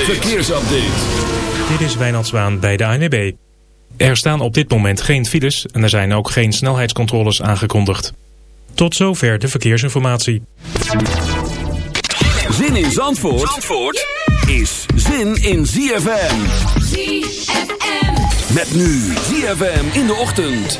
verkeersupdate. verkeersupdate. Dit is Wijnand Zwaan bij de ANWB. Er staan op dit moment geen files en er zijn ook geen snelheidscontroles aangekondigd. Tot zover de verkeersinformatie. Zin in Zandvoort, Zandvoort is zin in ZFM. ZFM. Met nu ZFM in de ochtend.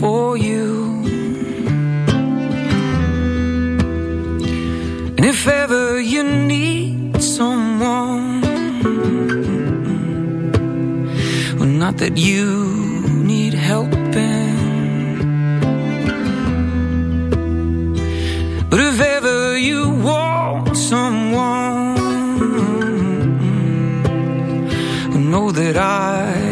for you. And if ever you need someone Well, not that you need helping But if ever you want someone well, Know that I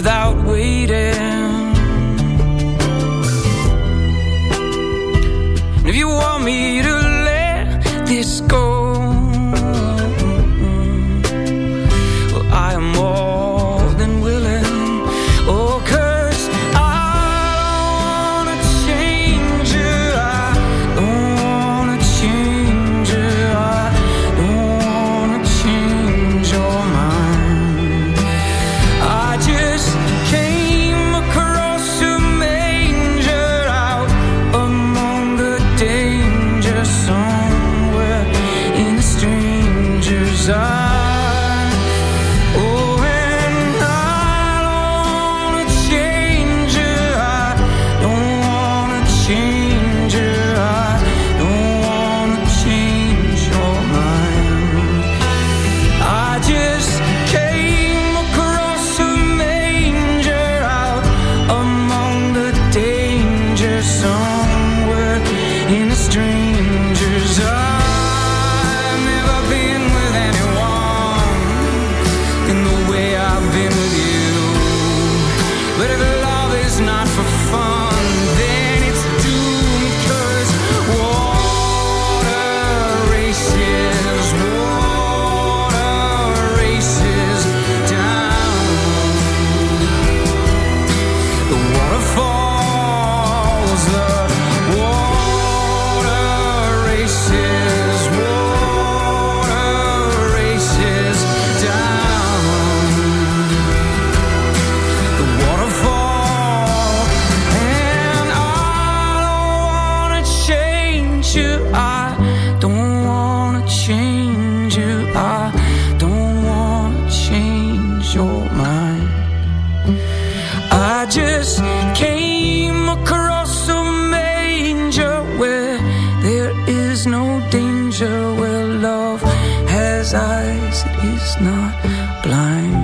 without waiting. eyes, it is not blind.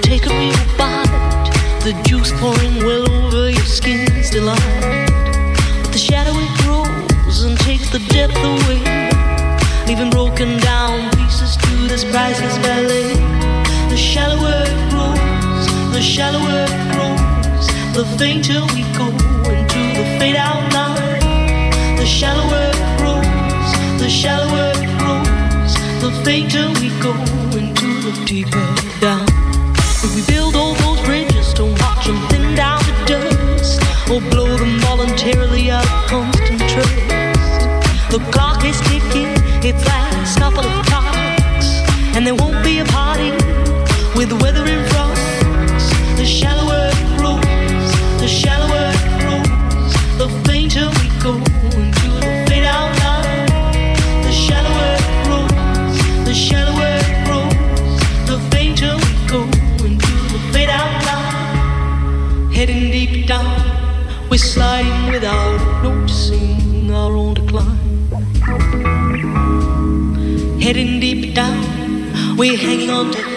Take a real bite. The juice pouring well over your skin's delight. The shadow it grows and takes the depth away, leaving broken down pieces to this priceless ballet. The shallower it grows, the shallower it grows, the fainter we go into the fade out line. The shallower it grows, the shallower it grows, the fainter we go into the deeper or blow them voluntarily out of constant trust. The clock is ticking, its last couple of times and there won't be a party we're sliding without noticing our own decline. Heading deep down we're hanging on to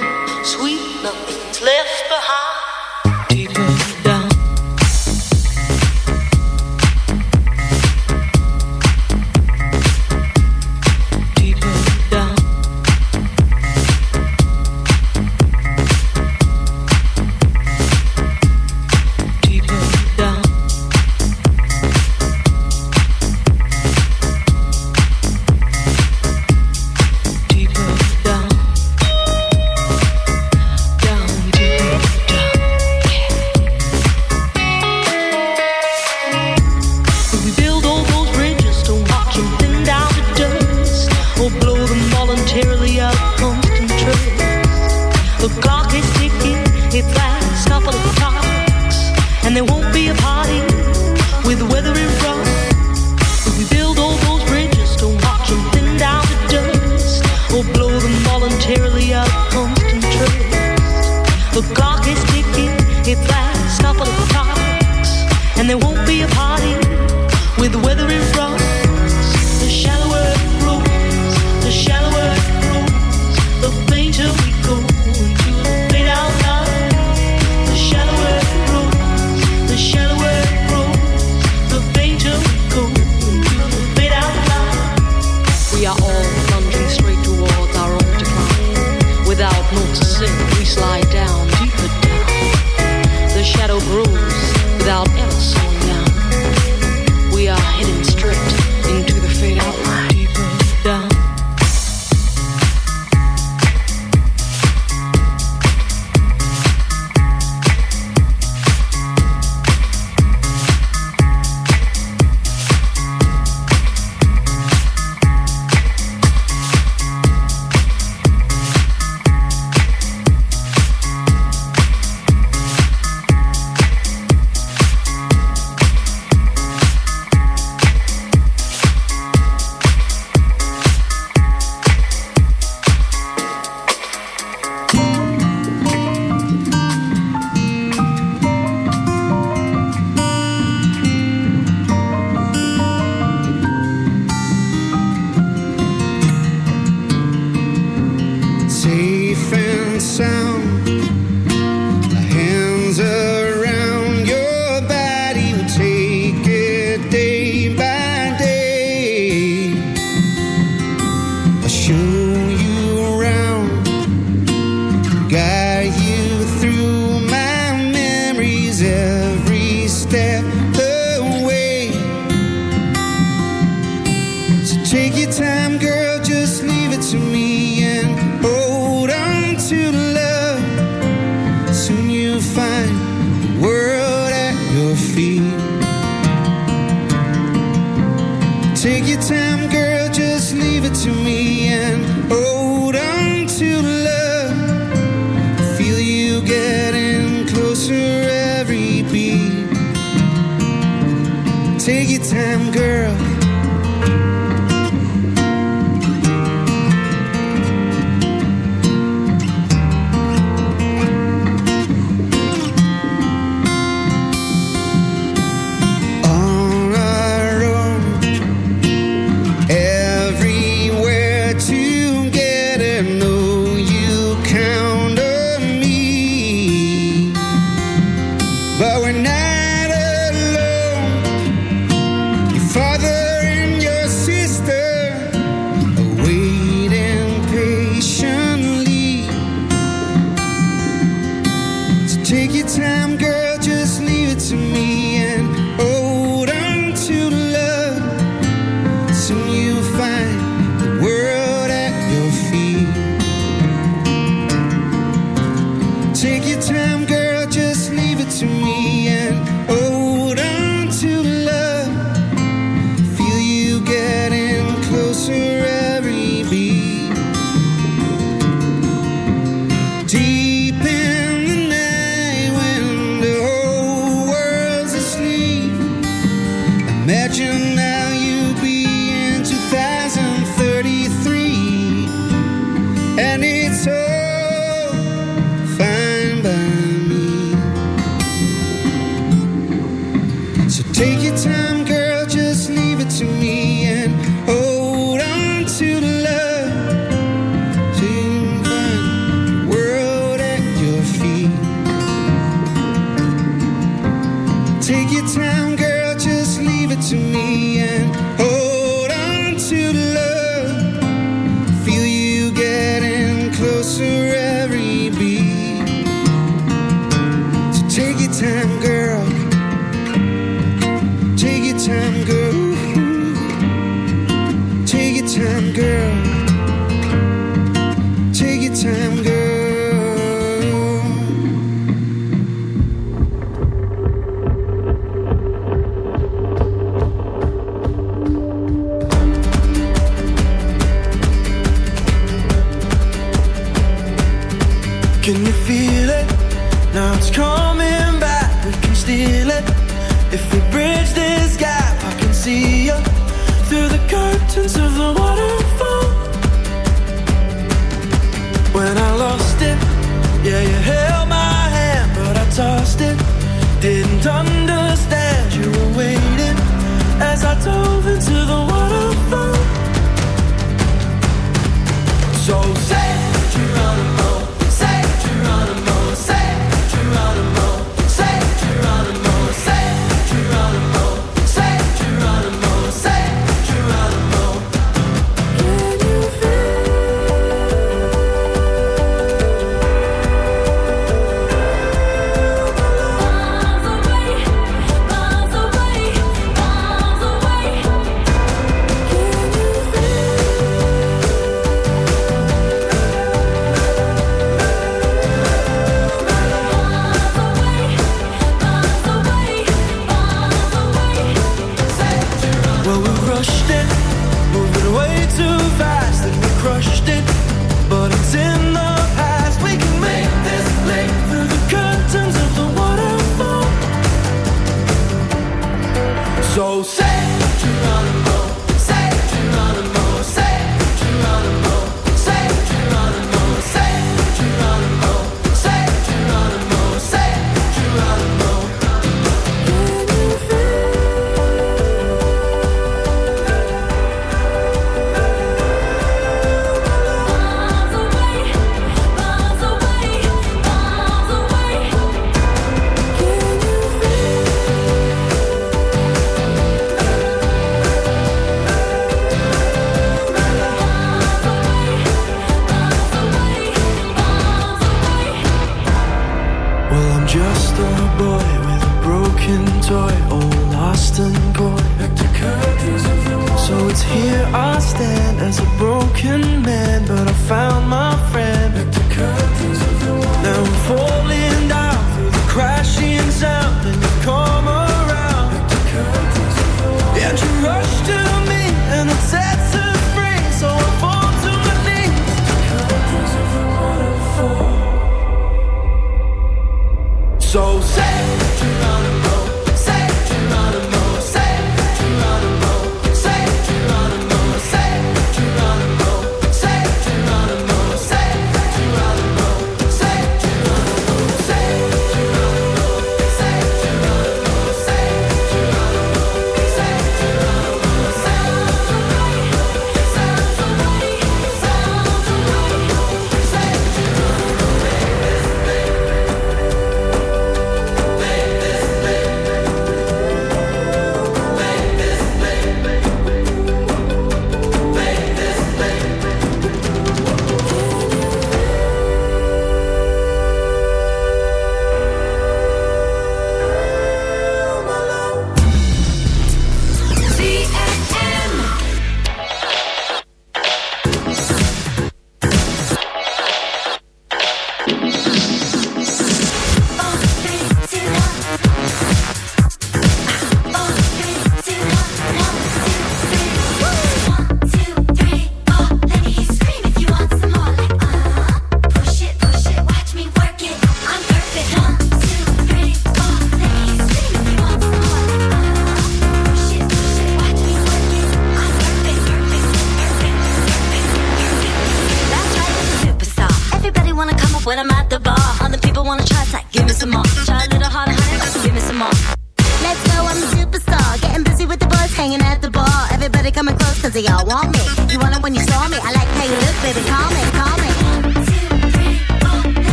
safe so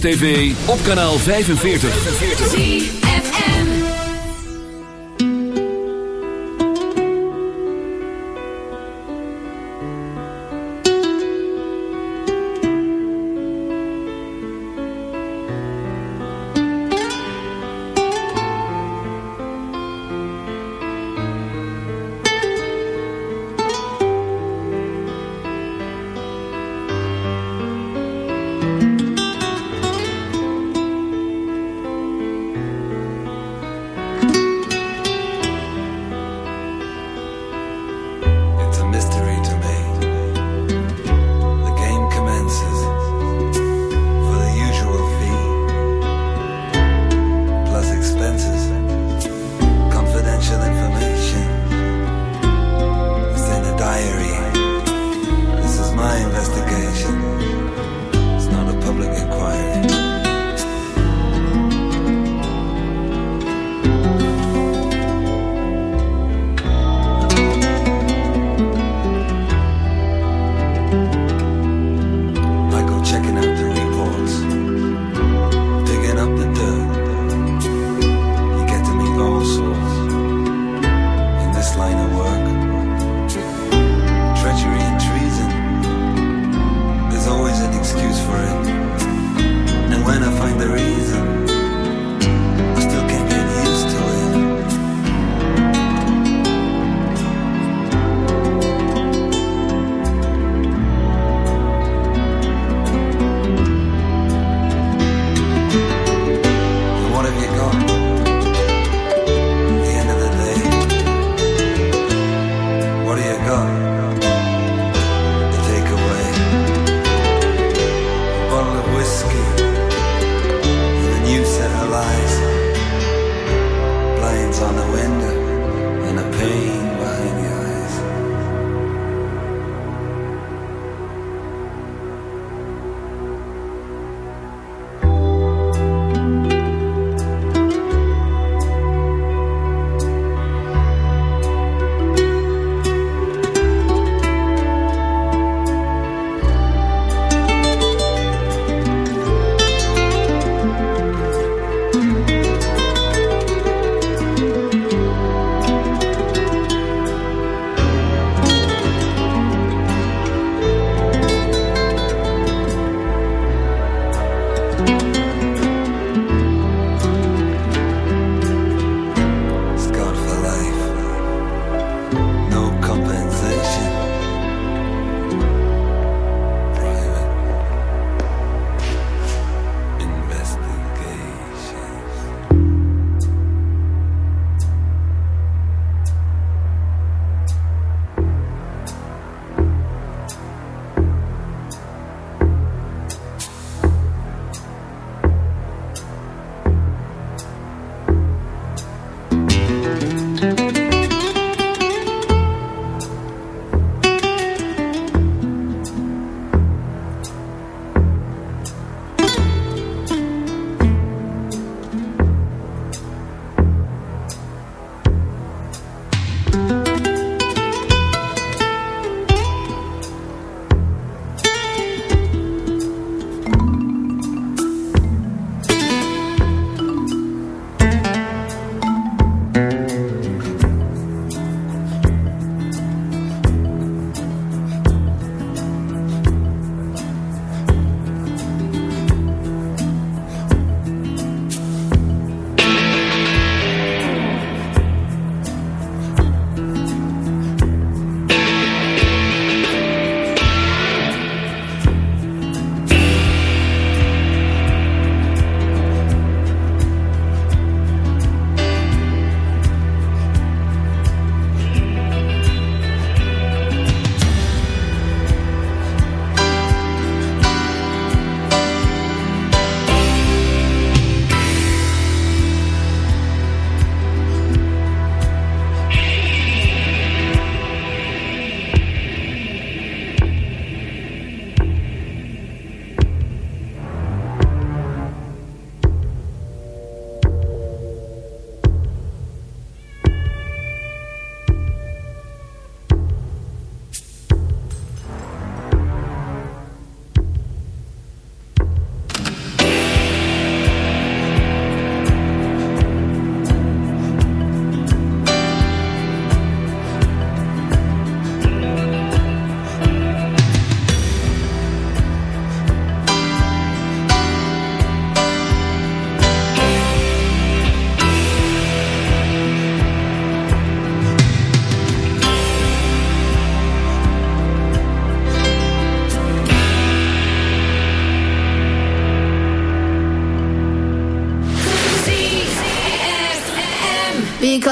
TV op kanaal 45.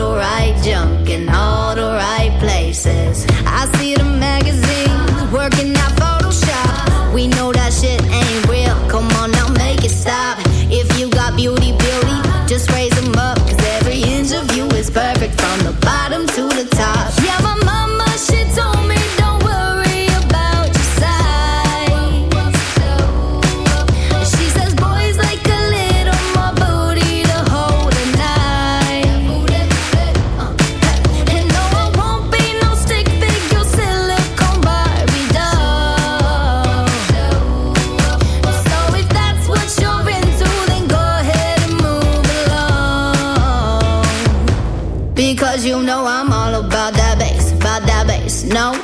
the right junk in all the right places. I see the magazines working out.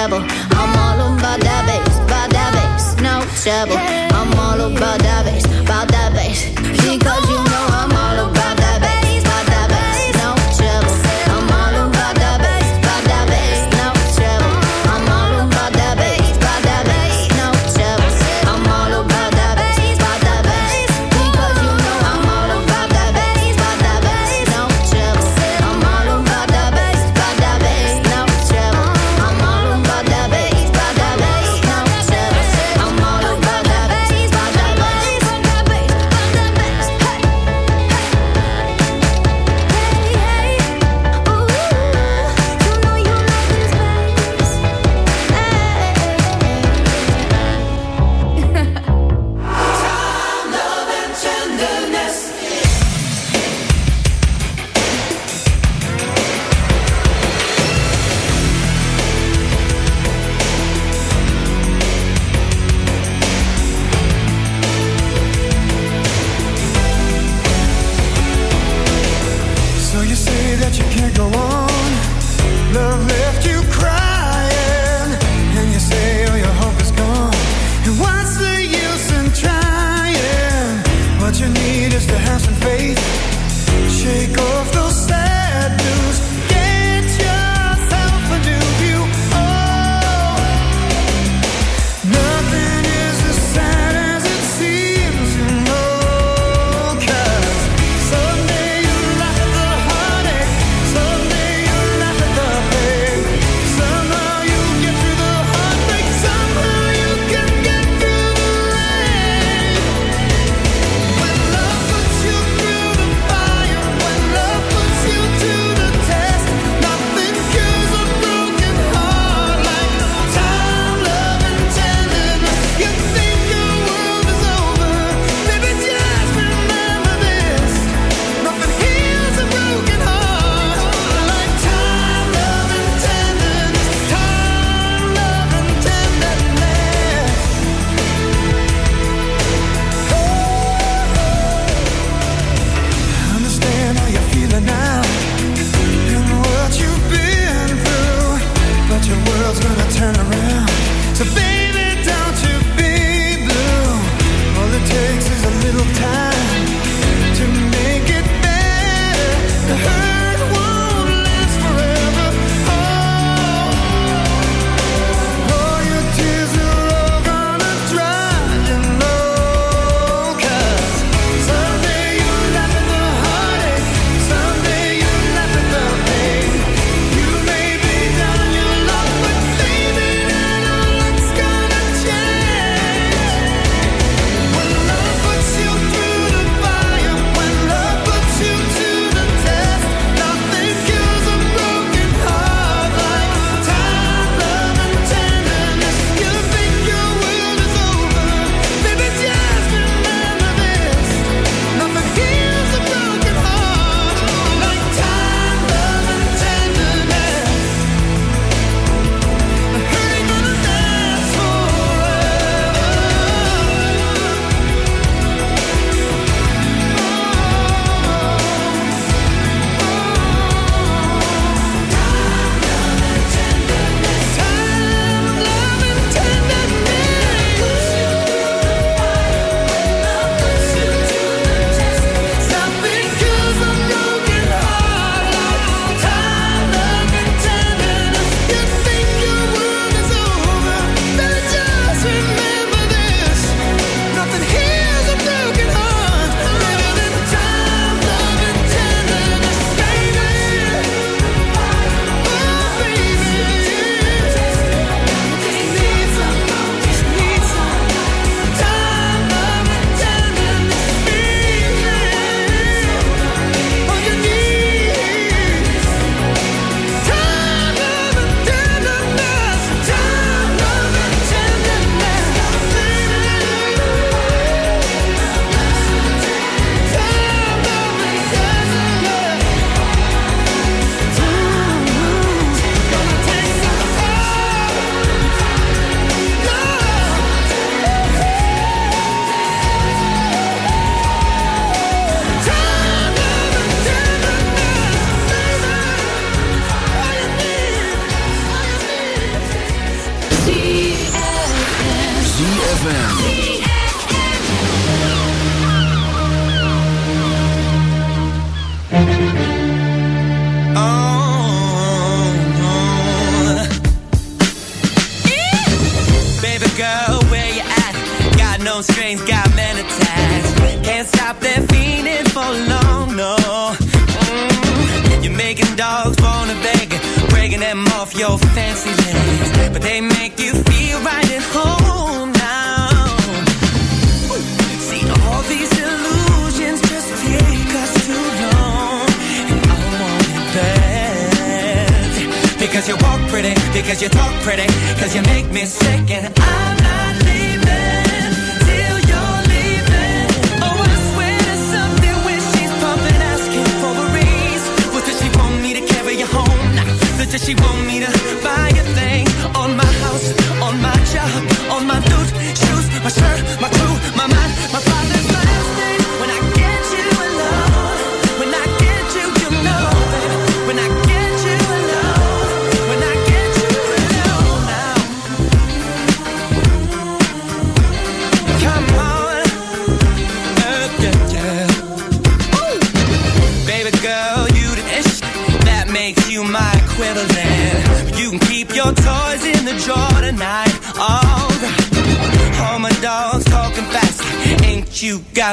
trouble. I'm all on by that bass, bass, no trouble.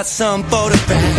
Some photographs?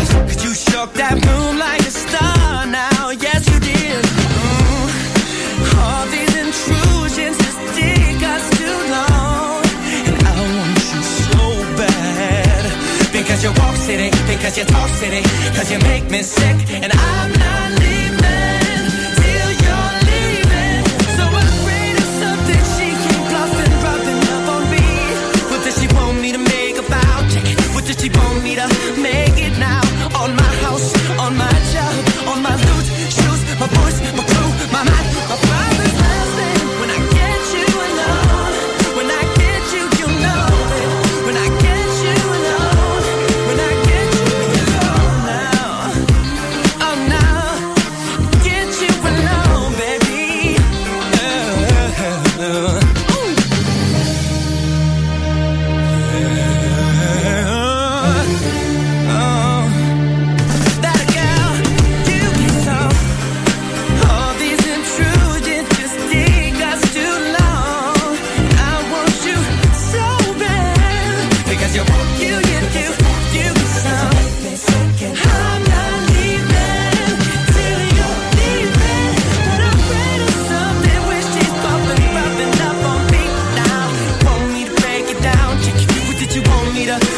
that you want me to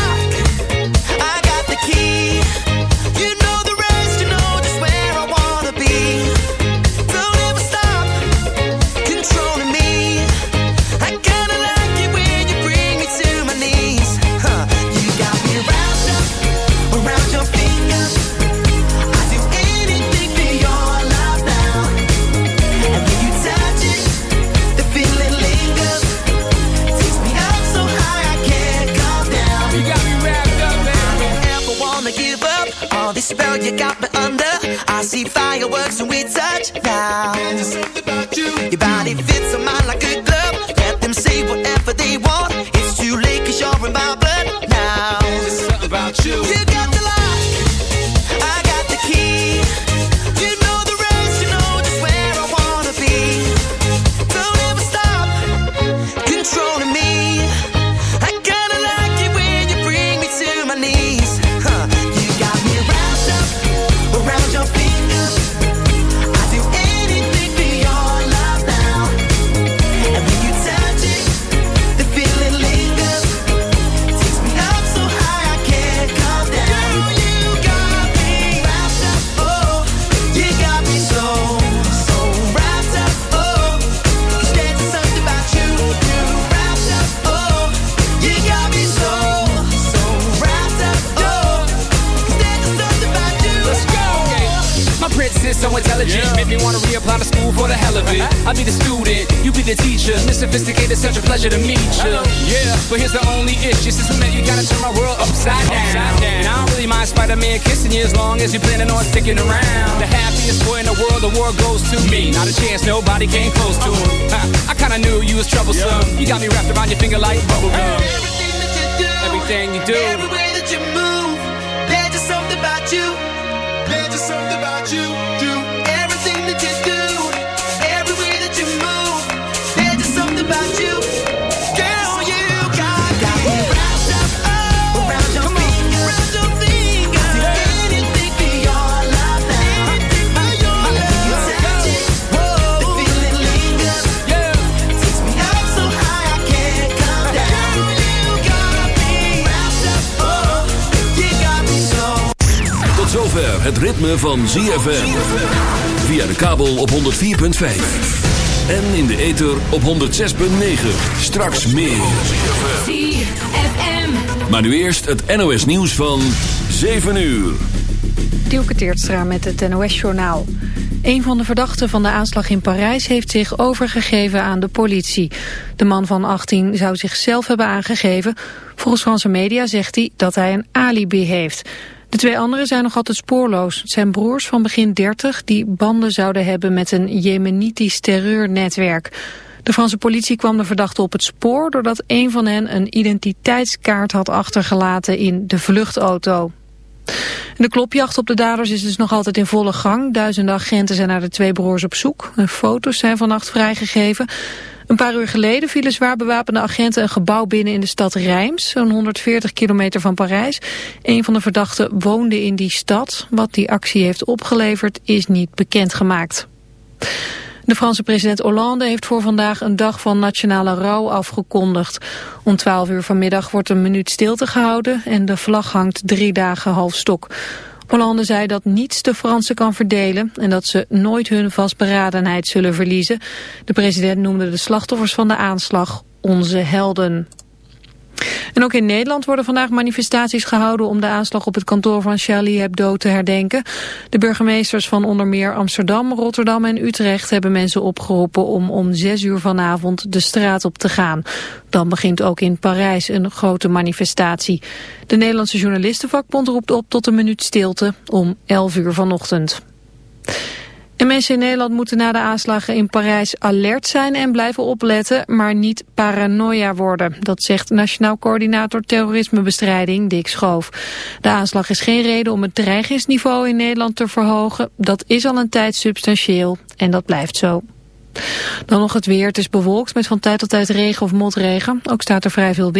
nobody came close to him. I kinda knew you was troublesome. You got me wrapped around your finger like bubblegum. Everything that you do, Everything you do. every way that you move, there's just something about you. Het ritme van ZFM. Via de kabel op 104.5. En in de ether op 106.9. Straks meer. Maar nu eerst het NOS nieuws van 7 uur. Dielke Teertstra met het NOS-journaal. Een van de verdachten van de aanslag in Parijs heeft zich overgegeven aan de politie. De man van 18 zou zichzelf hebben aangegeven. Volgens Franse media zegt hij dat hij een alibi heeft. De twee anderen zijn nog altijd spoorloos. Het zijn broers van begin 30 die banden zouden hebben met een Jemenitisch terreurnetwerk. De Franse politie kwam de verdachte op het spoor... doordat een van hen een identiteitskaart had achtergelaten in de vluchtauto. De klopjacht op de daders is dus nog altijd in volle gang. Duizenden agenten zijn naar de twee broers op zoek. Foto's zijn vannacht vrijgegeven. Een paar uur geleden vielen zwaar bewapende agenten een gebouw binnen in de stad Reims, zo'n 140 kilometer van Parijs. Een van de verdachten woonde in die stad. Wat die actie heeft opgeleverd is niet bekendgemaakt. De Franse president Hollande heeft voor vandaag een dag van nationale rouw afgekondigd. Om 12 uur vanmiddag wordt een minuut stilte gehouden en de vlag hangt drie dagen half stok. Hollande zei dat niets de Fransen kan verdelen en dat ze nooit hun vastberadenheid zullen verliezen. De president noemde de slachtoffers van de aanslag onze helden. En ook in Nederland worden vandaag manifestaties gehouden om de aanslag op het kantoor van Charlie Hebdo te herdenken. De burgemeesters van onder meer Amsterdam, Rotterdam en Utrecht hebben mensen opgeroepen om om zes uur vanavond de straat op te gaan. Dan begint ook in Parijs een grote manifestatie. De Nederlandse journalistenvakbond roept op tot een minuut stilte om 11 uur vanochtend. En mensen in Nederland moeten na de aanslagen in Parijs alert zijn en blijven opletten, maar niet paranoia worden. Dat zegt Nationaal Coördinator Terrorismebestrijding Dick Schoof. De aanslag is geen reden om het dreigingsniveau in Nederland te verhogen. Dat is al een tijd substantieel en dat blijft zo. Dan nog het weer. Het is bewolkt met van tijd tot tijd regen of motregen. Ook staat er vrij veel wind.